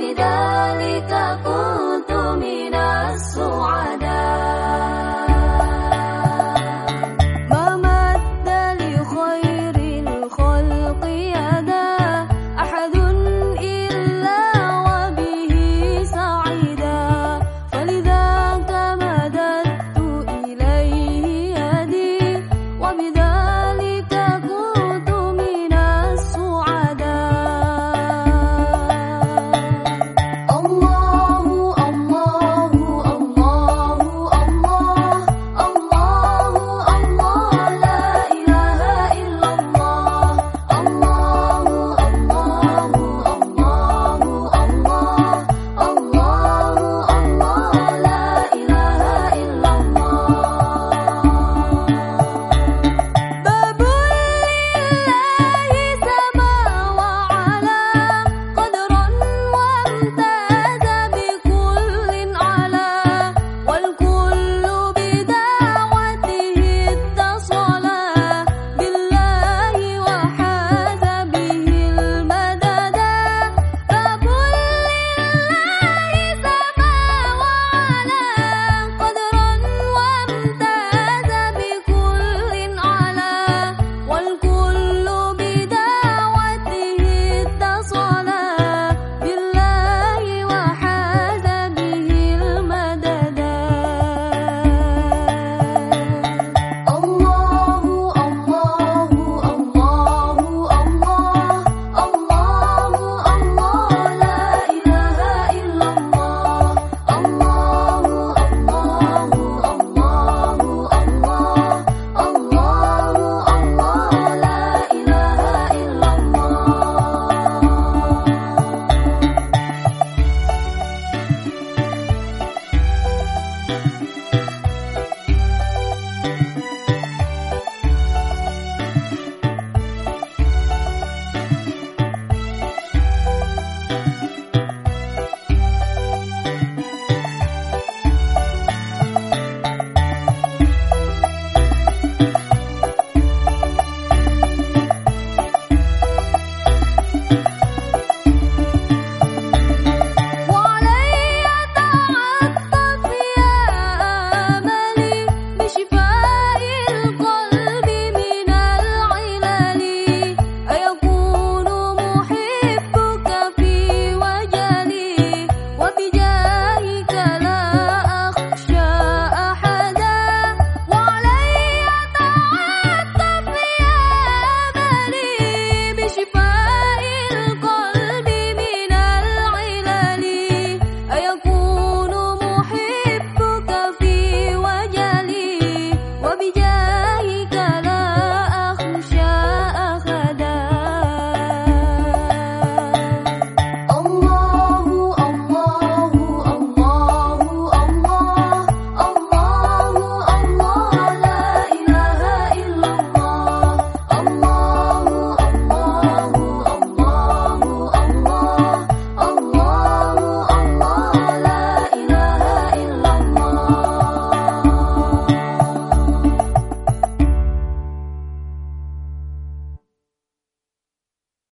وبذلك كنت من السعداء. ما مد لخير